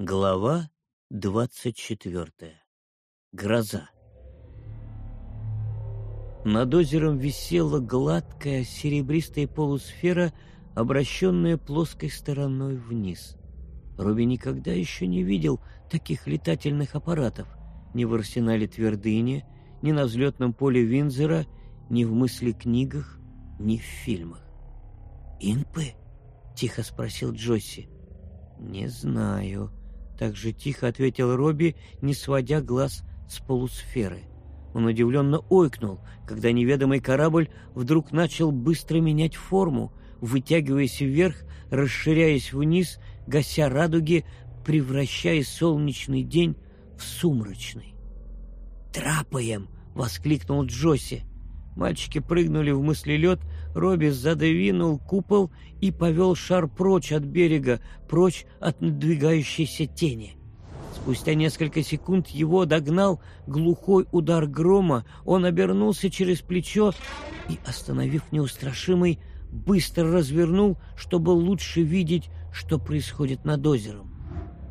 Глава двадцать четвертая. Гроза. Над озером висела гладкая серебристая полусфера, обращенная плоской стороной вниз. Робби никогда еще не видел таких летательных аппаратов ни в арсенале Твердыни, ни на взлетном поле Винзера, ни в мысли книгах, ни в фильмах. «Инпы?» — тихо спросил Джосси. «Не знаю», так же тихо ответил Робби, не сводя глаз с полусферы. Он удивленно ойкнул, когда неведомый корабль вдруг начал быстро менять форму, вытягиваясь вверх, расширяясь вниз, гася радуги, превращая солнечный день в сумрачный. «Трапаем!» — воскликнул Джосси. Мальчики прыгнули в мыслелед, Робби задвинул купол и повел шар прочь от берега, прочь от надвигающейся тени. Спустя несколько секунд его догнал глухой удар грома, он обернулся через плечо и, остановив неустрашимый, быстро развернул, чтобы лучше видеть, что происходит над озером.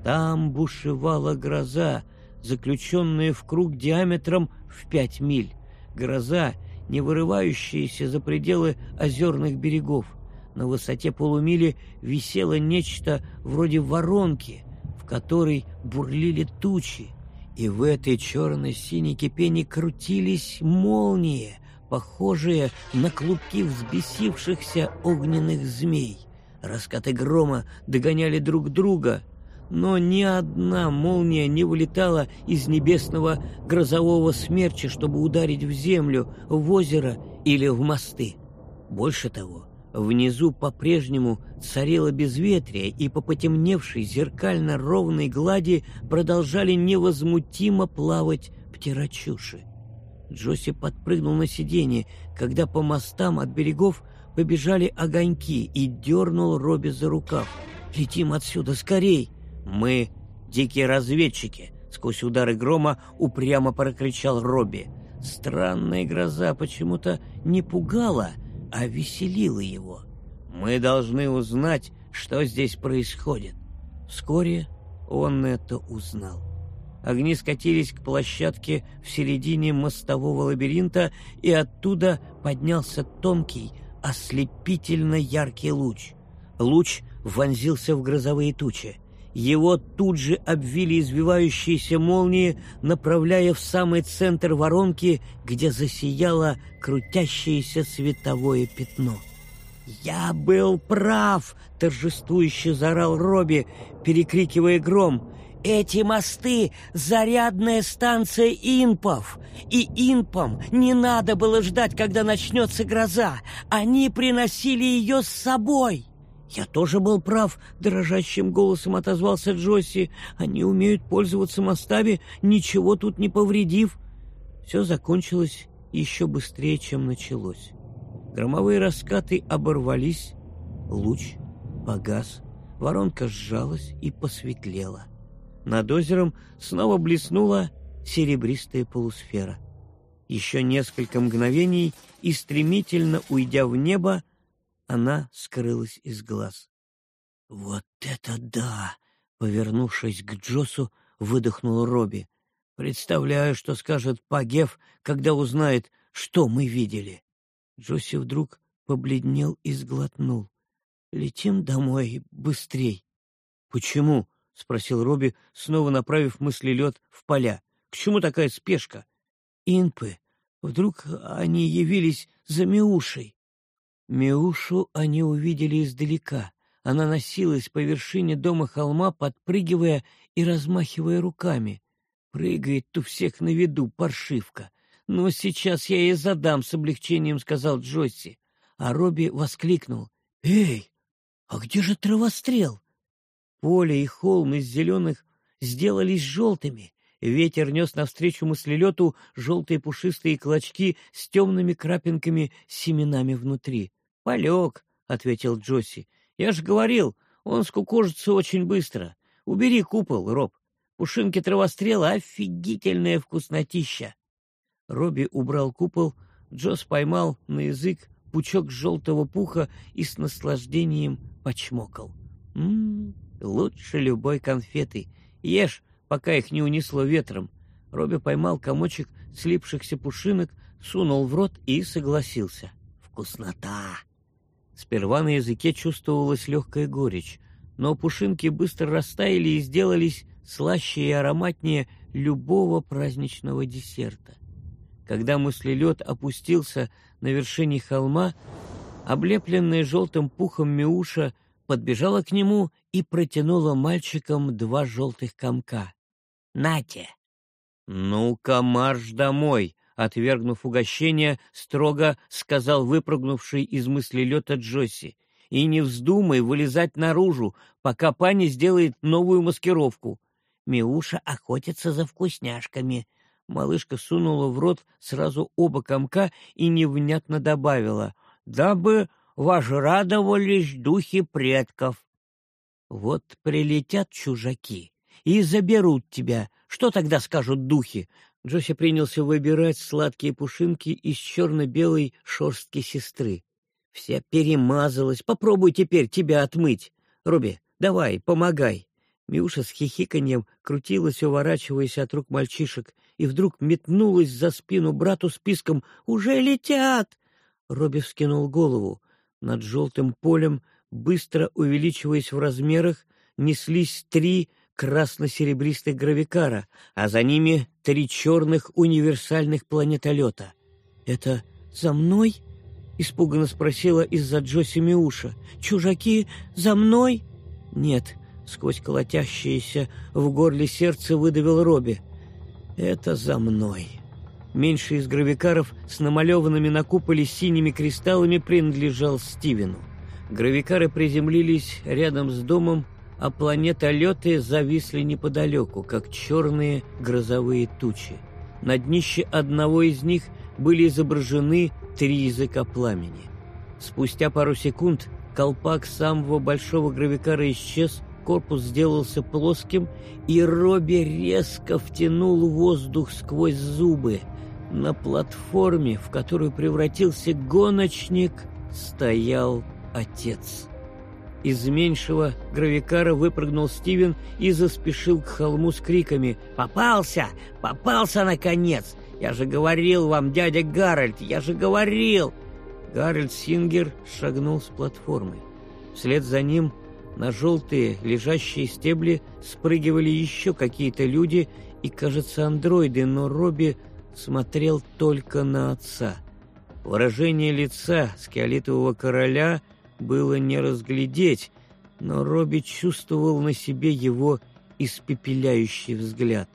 Там бушевала гроза, заключенная в круг диаметром в пять миль. Гроза, не вырывающиеся за пределы озерных берегов. На высоте полумили висело нечто вроде воронки, в которой бурлили тучи, и в этой черно-синей кипени крутились молнии, похожие на клубки взбесившихся огненных змей. Раскаты грома догоняли друг друга — но ни одна молния не вылетала из небесного грозового смерча, чтобы ударить в землю, в озеро или в мосты. Больше того, внизу по-прежнему царило безветрие, и по потемневшей зеркально ровной глади продолжали невозмутимо плавать птерочуши. Джоси подпрыгнул на сиденье, когда по мостам от берегов побежали огоньки и дернул Робби за рукав. «Летим отсюда, скорей!» «Мы дикие разведчики!» — сквозь удары грома упрямо прокричал Робби. Странная гроза почему-то не пугала, а веселила его. «Мы должны узнать, что здесь происходит». Вскоре он это узнал. Огни скатились к площадке в середине мостового лабиринта, и оттуда поднялся тонкий, ослепительно яркий луч. Луч вонзился в грозовые тучи. Его тут же обвили извивающиеся молнии, направляя в самый центр воронки, где засияло крутящееся световое пятно. «Я был прав!» — торжествующе заорал Робби, перекрикивая гром. «Эти мосты — зарядная станция инпов, и инпам не надо было ждать, когда начнется гроза. Они приносили ее с собой!» «Я тоже был прав», — дрожащим голосом отозвался Джосси. «Они умеют пользоваться мостами, ничего тут не повредив». Все закончилось еще быстрее, чем началось. Громовые раскаты оборвались, луч погас, воронка сжалась и посветлела. Над озером снова блеснула серебристая полусфера. Еще несколько мгновений и, стремительно уйдя в небо, она скрылась из глаз. «Вот это да!» — повернувшись к Джосу, выдохнул Робби. «Представляю, что скажет Пагев, когда узнает, что мы видели». Джосси вдруг побледнел и сглотнул. «Летим домой быстрей». «Почему?» — спросил Робби, снова направив мыслелед в поля. «К чему такая спешка?» «Инпы. Вдруг они явились за Миушей?» Миушу они увидели издалека. Она носилась по вершине дома холма, подпрыгивая и размахивая руками. Прыгает у всех на виду, паршивка. «Но сейчас я ей задам», — с облегчением сказал Джосси. А Робби воскликнул. «Эй, а где же травострел?» Поле и холм из зеленых сделались желтыми. Ветер нес навстречу мыслелету желтые пушистые клочки с темными крапинками семенами внутри. «Полег», — ответил Джосси. «Я же говорил, он скукожится очень быстро. Убери купол, Роб. Пушинки травострела — офигительная вкуснотища». Робби убрал купол, Джос поймал на язык пучок желтого пуха и с наслаждением почмокал. «М-м-м, Лучше любой конфеты. Ешь, пока их не унесло ветром. Робби поймал комочек слипшихся пушинок, сунул в рот и согласился. Вкуснота! Сперва на языке чувствовалась легкая горечь, но пушинки быстро растаяли и сделались слаще и ароматнее любого праздничного десерта. Когда мыслелед опустился на вершине холма, облепленная желтым пухом Миуша подбежала к нему и протянула мальчикам два желтых комка. «Нате!» «Ну-ка, марш домой!» Отвергнув угощение, строго сказал выпрыгнувший из мыслелета Джосси. «И не вздумай вылезать наружу, пока пани сделает новую маскировку. Миуша охотится за вкусняшками». Малышка сунула в рот сразу оба комка и невнятно добавила, «Дабы вожрадовались духи предков». «Вот прилетят чужаки и заберут тебя. Что тогда скажут духи? Джоси принялся выбирать сладкие пушинки из черно-белой шорстки сестры. Вся перемазалась. Попробуй теперь тебя отмыть. Руби, давай, помогай. Миуша с хихиканьем крутилась, уворачиваясь от рук мальчишек, и вдруг метнулась за спину брату списком «Уже летят!» Робби вскинул голову. Над желтым полем, быстро увеличиваясь в размерах, неслись три красно-серебристых гравикара, а за ними три черных универсальных планетолета. «Это за мной?» — испуганно спросила из-за Джоси Миуша. «Чужаки за мной?» «Нет», — сквозь колотящееся в горле сердце выдавил Робби. «Это за мной». Меньший из гравикаров с намалеванными на куполе синими кристаллами принадлежал Стивену. Гравикары приземлились рядом с домом, а планетолеты зависли неподалеку, как черные грозовые тучи. На днище одного из них были изображены три языка пламени. Спустя пару секунд колпак самого большого гравикара исчез, корпус сделался плоским, и Робби резко втянул воздух сквозь зубы. На платформе, в которую превратился гоночник, стоял отец. Из меньшего гравикара выпрыгнул Стивен и заспешил к холму с криками «Попался! Попался, наконец! Я же говорил вам, дядя Гарольд! Я же говорил!» Гарольд Сингер шагнул с платформы. Вслед за ним на желтые лежащие стебли спрыгивали еще какие-то люди и, кажется, андроиды, но Робби смотрел только на отца. Выражение лица скеолитового короля — было не разглядеть, но Робби чувствовал на себе его испепеляющий взгляд.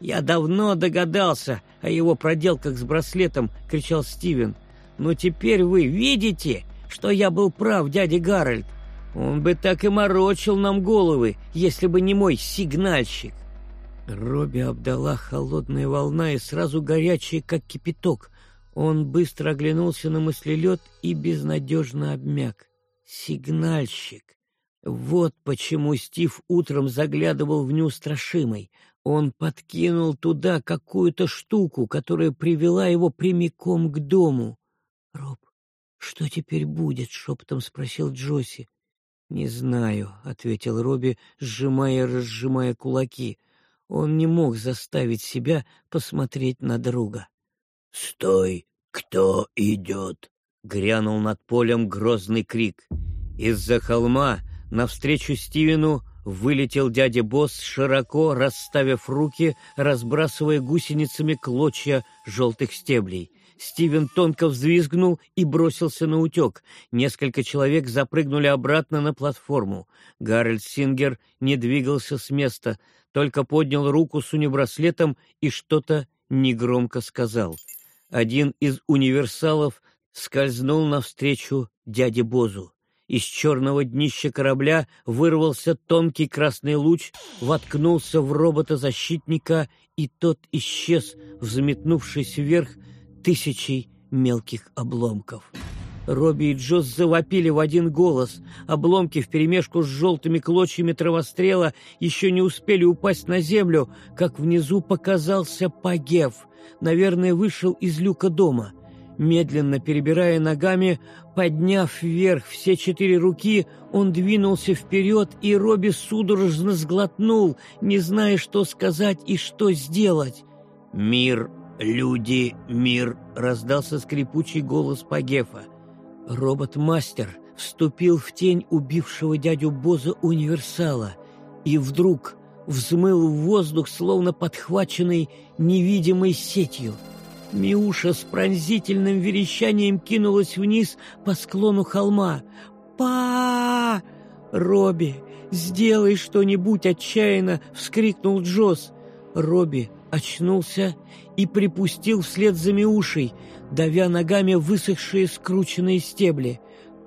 «Я давно догадался о его проделках с браслетом!» — кричал Стивен. «Но теперь вы видите, что я был прав, дядя Гарольд? Он бы так и морочил нам головы, если бы не мой сигнальщик!» Робби обдала холодная волна и сразу горячая, как кипяток. Он быстро оглянулся на мыслелед и безнадежно обмяк. Сигнальщик. Вот почему Стив утром заглядывал в неустрашимый. Он подкинул туда какую-то штуку, которая привела его прямиком к дому. — Роб, что теперь будет? — шепотом спросил Джоси. — Не знаю, — ответил Робби, сжимая и разжимая кулаки. Он не мог заставить себя посмотреть на друга. — Стой! Кто идет? — грянул над полем грозный крик. Из-за холма навстречу Стивену вылетел дядя Босс, широко расставив руки, разбрасывая гусеницами клочья желтых стеблей. Стивен тонко взвизгнул и бросился на утек. Несколько человек запрыгнули обратно на платформу. Гарольд Сингер не двигался с места, только поднял руку с унибраслетом и что-то негромко сказал. Один из универсалов скользнул навстречу дяде Бозу. Из черного днища корабля вырвался тонкий красный луч, воткнулся в робота-защитника, и тот исчез, взметнувшись вверх тысячей мелких обломков. Робби и Джоз завопили в один голос. Обломки вперемешку с желтыми клочьями травострела еще не успели упасть на землю, как внизу показался Пагев. Наверное, вышел из люка дома — Медленно перебирая ногами, подняв вверх все четыре руки, он двинулся вперед, и Робби судорожно сглотнул, не зная, что сказать и что сделать. «Мир, люди, мир!» — раздался скрипучий голос Пагефа. Робот-мастер вступил в тень убившего дядю Боза универсала, и вдруг взмыл в воздух, словно подхваченный невидимой сетью — Миуша с пронзительным верещанием кинулась вниз по склону холма. па «Робби, сделай что-нибудь отчаянно!» — вскрикнул Джосс. Робби очнулся и припустил вслед за Миушей, давя ногами высохшие скрученные стебли.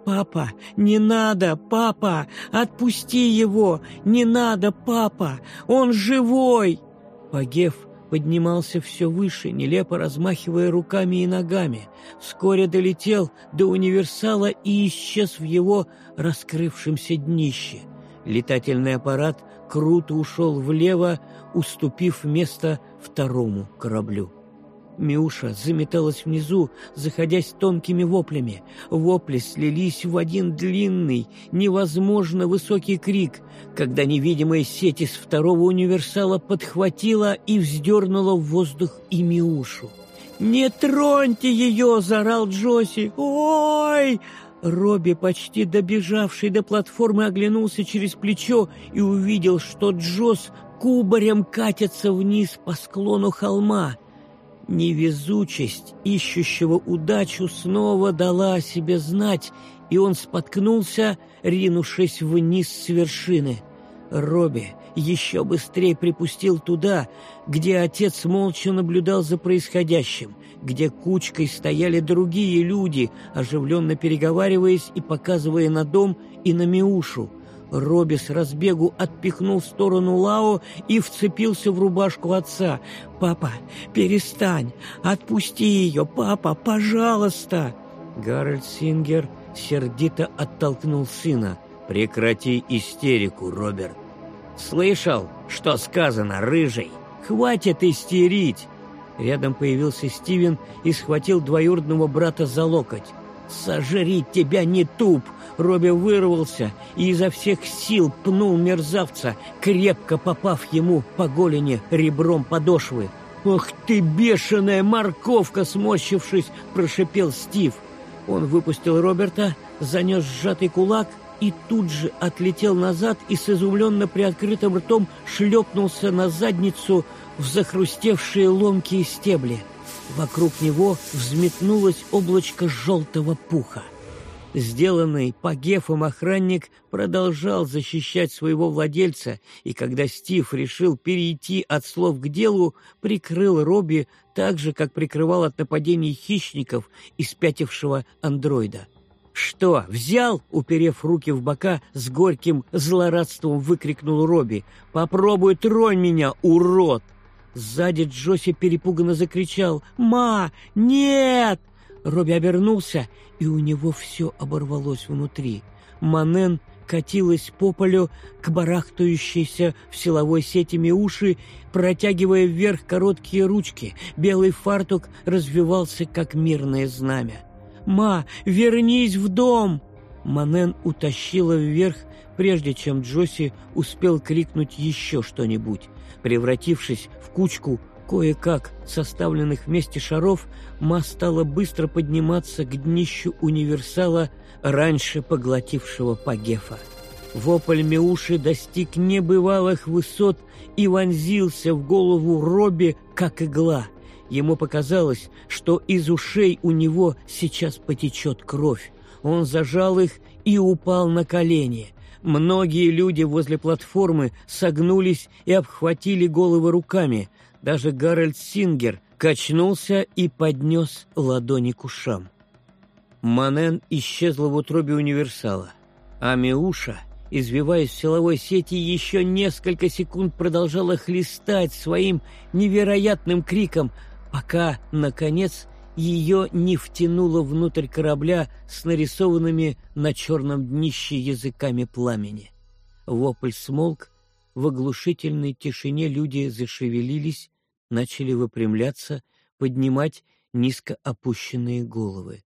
«Папа, не надо, папа! Отпусти его! Не надо, папа! Он живой!» Погев поднимался все выше, нелепо размахивая руками и ногами. Вскоре долетел до универсала и исчез в его раскрывшемся днище. Летательный аппарат круто ушел влево, уступив место второму кораблю. Миуша заметалась внизу, заходясь тонкими воплями. Вопли слились в один длинный, невозможно высокий крик, когда невидимая сеть из второго универсала подхватила и вздернула в воздух и Миушу. «Не троньте ее!» — заорал Джоси. «Ой!» Робби, почти добежавший до платформы, оглянулся через плечо и увидел, что Джос кубарем катится вниз по склону холма. Невезучесть ищущего удачу снова дала о себе знать, и он споткнулся, ринувшись вниз с вершины. Робби еще быстрее припустил туда, где отец молча наблюдал за происходящим, где кучкой стояли другие люди, оживленно переговариваясь и показывая на дом и на Миушу — Робби с разбегу отпихнул в сторону Лао и вцепился в рубашку отца. «Папа, перестань! Отпусти ее! Папа, пожалуйста!» Гарольд Сингер сердито оттолкнул сына. «Прекрати истерику, Роберт!» «Слышал, что сказано, рыжий? Хватит истерить!» Рядом появился Стивен и схватил двоюродного брата за локоть. «Сожри тебя, не туп!» Робби вырвался и изо всех сил пнул мерзавца, крепко попав ему по голени ребром подошвы. «Ох ты, бешеная морковка!» — сморщившись, прошипел Стив. Он выпустил Роберта, занес сжатый кулак и тут же отлетел назад и с изумленно приоткрытым ртом шлепнулся на задницу в захрустевшие ломкие стебли. Вокруг него взметнулось облачко желтого пуха. Сделанный Пагефом охранник продолжал защищать своего владельца, и когда Стив решил перейти от слов к делу, прикрыл Робби так же, как прикрывал от нападений хищников и спятившего андроида. «Что, взял?» — уперев руки в бока, с горьким злорадством выкрикнул Робби. «Попробуй тронь меня, урод!» Сзади Джоси перепуганно закричал «Ма! Нет!» Робби обернулся, и у него все оборвалось внутри. Манен катилась по полю к барахтающейся в силовой сети Миуши, протягивая вверх короткие ручки. Белый фартук развивался, как мирное знамя. «Ма, вернись в дом!» Манен утащила вверх, прежде чем Джоси успел крикнуть еще что-нибудь. Превратившись в кучку кое-как составленных вместе шаров, Ма стала быстро подниматься к днищу универсала, раньше поглотившего Пагефа. Вопль Меуши достиг небывалых высот и вонзился в голову Робби, как игла. Ему показалось, что из ушей у него сейчас потечет кровь. Он зажал их и упал на колени. Многие люди возле платформы согнулись и обхватили головы руками. Даже Гарольд Сингер качнулся и поднес ладони к ушам. Манен исчезла в утробе универсала, а Миуша, извиваясь в силовой сети, еще несколько секунд продолжала хлестать своим невероятным криком, пока, наконец, ее не втянуло внутрь корабля с нарисованными на черном днище языками пламени. Вопль смолк, в оглушительной тишине люди зашевелились, начали выпрямляться, поднимать низко опущенные головы.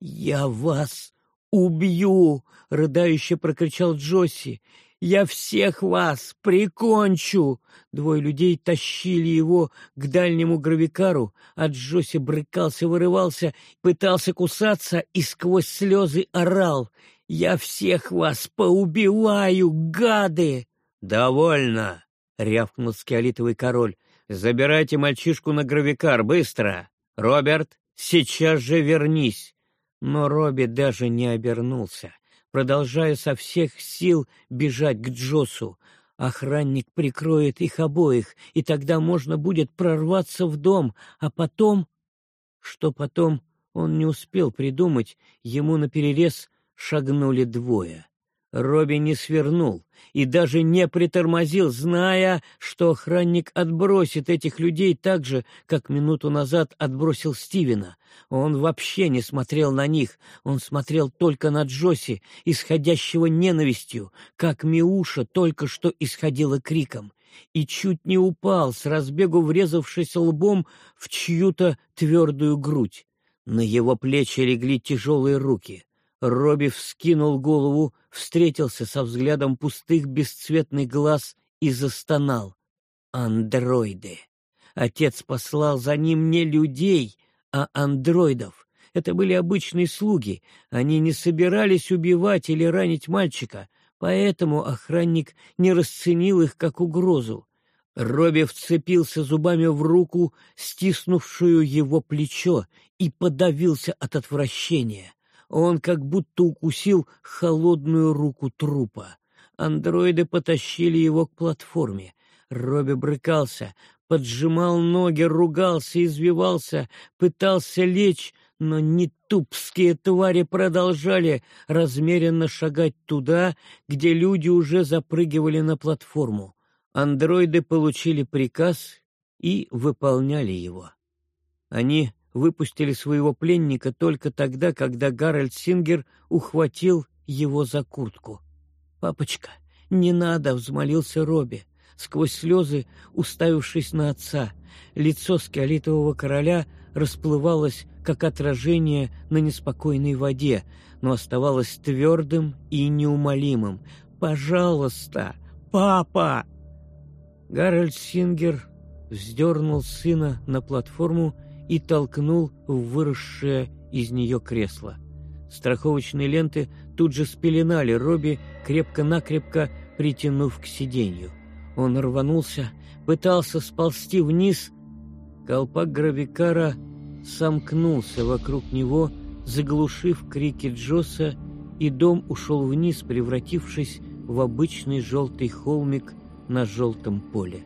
«Я вас убью!» — рыдающе прокричал Джосси. «Я всех вас прикончу!» Двое людей тащили его к дальнему гравикару, а Джосси брыкался, вырывался, пытался кусаться и сквозь слезы орал. «Я всех вас поубиваю, гады!» «Довольно!» — рявкнул скиолитовый король. «Забирайте мальчишку на гравикар, быстро! Роберт, сейчас же вернись!» Но Робби даже не обернулся, продолжая со всех сил бежать к Джосу. Охранник прикроет их обоих, и тогда можно будет прорваться в дом, а потом... Что потом, он не успел придумать, ему наперерез шагнули двое. Робби не свернул и даже не притормозил, зная, что охранник отбросит этих людей так же, как минуту назад отбросил Стивена. Он вообще не смотрел на них, он смотрел только на Джоси, исходящего ненавистью, как Миуша только что исходила криком, и чуть не упал, с разбегу врезавшись лбом в чью-то твердую грудь. На его плечи легли тяжелые руки. Робби вскинул голову, встретился со взглядом пустых бесцветных глаз и застонал. Андроиды. Отец послал за ним не людей, а андроидов. Это были обычные слуги. Они не собирались убивать или ранить мальчика, поэтому охранник не расценил их как угрозу. Робби вцепился зубами в руку, стиснувшую его плечо, и подавился от отвращения. Он как будто укусил холодную руку трупа. Андроиды потащили его к платформе. Робби брыкался, поджимал ноги, ругался, извивался, пытался лечь, но нетупские твари продолжали размеренно шагать туда, где люди уже запрыгивали на платформу. Андроиды получили приказ и выполняли его. Они выпустили своего пленника только тогда, когда Гарольд Сингер ухватил его за куртку. «Папочка, не надо!» — взмолился Робби, сквозь слезы уставившись на отца. Лицо скиолитового короля расплывалось, как отражение на неспокойной воде, но оставалось твердым и неумолимым. «Пожалуйста, папа!» Гарольд Сингер вздернул сына на платформу и толкнул в выросшее из нее кресло. Страховочные ленты тут же спеленали Робби, крепко-накрепко притянув к сиденью. Он рванулся, пытался сползти вниз. Колпак гравикара сомкнулся вокруг него, заглушив крики Джоса, и дом ушел вниз, превратившись в обычный желтый холмик на желтом поле.